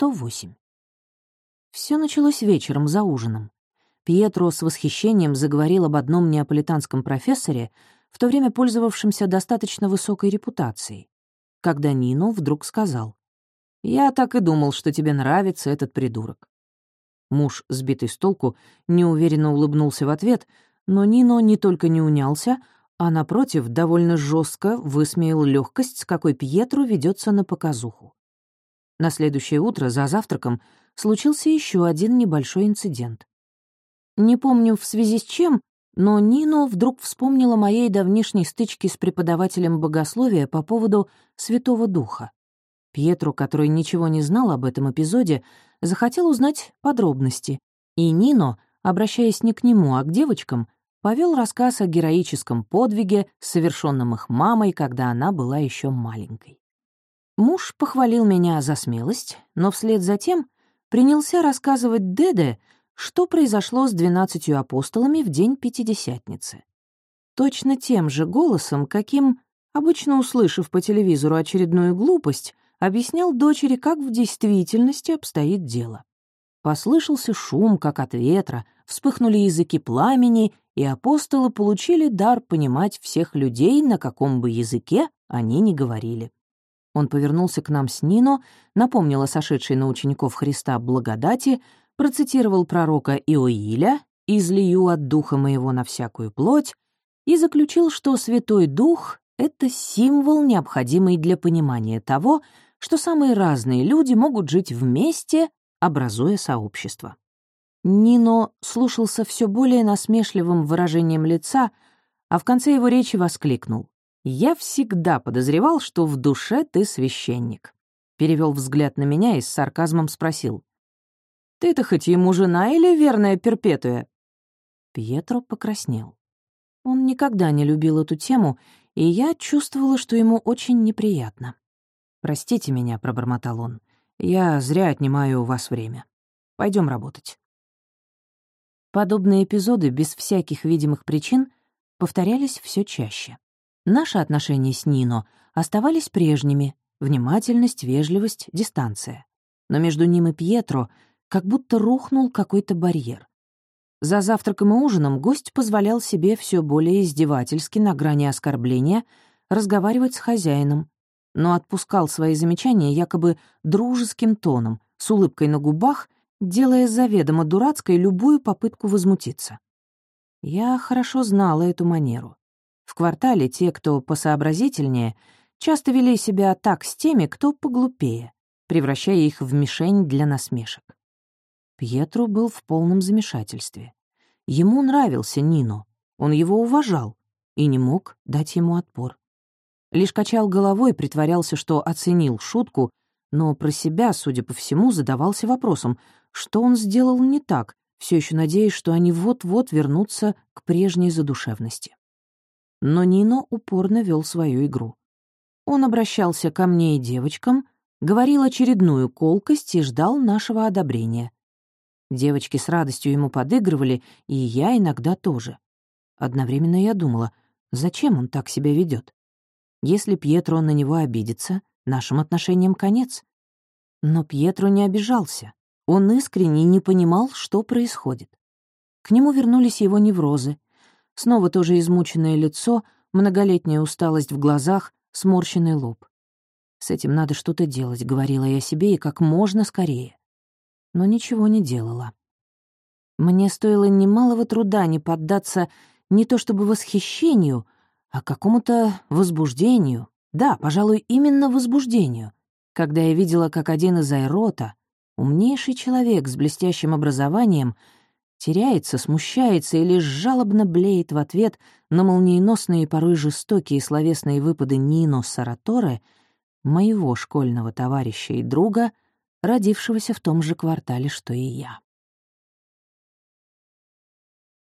108. Все началось вечером за ужином. Пьетро с восхищением заговорил об одном неаполитанском профессоре, в то время пользовавшемся достаточно высокой репутацией, когда Нино вдруг сказал, «Я так и думал, что тебе нравится этот придурок». Муж, сбитый с толку, неуверенно улыбнулся в ответ, но Нино не только не унялся, а, напротив, довольно жестко высмеял легкость, с какой Пьетро ведется на показуху. На следующее утро за завтраком случился еще один небольшой инцидент. Не помню, в связи с чем, но Нино вдруг вспомнила моей давнишней стычке с преподавателем богословия по поводу Святого Духа. Пьетро, который ничего не знал об этом эпизоде, захотел узнать подробности, и Нино, обращаясь не к нему, а к девочкам, повел рассказ о героическом подвиге, совершенном их мамой, когда она была еще маленькой. Муж похвалил меня за смелость, но вслед за тем принялся рассказывать Деде, что произошло с двенадцатью апостолами в день Пятидесятницы. Точно тем же голосом, каким, обычно услышав по телевизору очередную глупость, объяснял дочери, как в действительности обстоит дело. Послышался шум, как от ветра, вспыхнули языки пламени, и апостолы получили дар понимать всех людей, на каком бы языке они ни говорили. Он повернулся к нам с Нино, напомнил о сошедшей на учеников Христа благодати, процитировал пророка Иоиля «Излию от духа моего на всякую плоть» и заключил, что Святой Дух — это символ, необходимый для понимания того, что самые разные люди могут жить вместе, образуя сообщество. Нино слушался все более насмешливым выражением лица, а в конце его речи воскликнул. «Я всегда подозревал, что в душе ты священник». Перевел взгляд на меня и с сарказмом спросил. Ты-то хоть ему жена или верная перпетуя?» Пьетро покраснел. Он никогда не любил эту тему, и я чувствовала, что ему очень неприятно. «Простите меня», — пробормотал он. «Я зря отнимаю у вас время. Пойдем работать». Подобные эпизоды без всяких видимых причин повторялись все чаще. Наши отношения с Нино оставались прежними — внимательность, вежливость, дистанция. Но между ним и Пьетро как будто рухнул какой-то барьер. За завтраком и ужином гость позволял себе все более издевательски на грани оскорбления разговаривать с хозяином, но отпускал свои замечания якобы дружеским тоном, с улыбкой на губах, делая заведомо дурацкой любую попытку возмутиться. Я хорошо знала эту манеру. В квартале те, кто посообразительнее, часто вели себя так с теми, кто поглупее, превращая их в мишень для насмешек. Пьетро был в полном замешательстве. Ему нравился Нино, он его уважал и не мог дать ему отпор. Лишь качал головой, притворялся, что оценил шутку, но про себя, судя по всему, задавался вопросом, что он сделал не так, все еще надеясь, что они вот-вот вернутся к прежней задушевности. Но Нино упорно вел свою игру. Он обращался ко мне и девочкам, говорил очередную колкость и ждал нашего одобрения. Девочки с радостью ему подыгрывали, и я иногда тоже. Одновременно я думала, зачем он так себя ведет? Если Пьетро на него обидится, нашим отношениям конец. Но Пьетро не обижался. Он искренне не понимал, что происходит. К нему вернулись его неврозы. Снова тоже измученное лицо, многолетняя усталость в глазах, сморщенный лоб. «С этим надо что-то делать», — говорила я себе, и как можно скорее но ничего не делала. Мне стоило немалого труда не поддаться не то чтобы восхищению, а какому-то возбуждению. Да, пожалуй, именно возбуждению, когда я видела, как один из Айрота, умнейший человек с блестящим образованием, теряется, смущается или жалобно блеет в ответ на молниеносные порой жестокие словесные выпады Нино Сараторе, моего школьного товарища и друга — родившегося в том же квартале, что и я.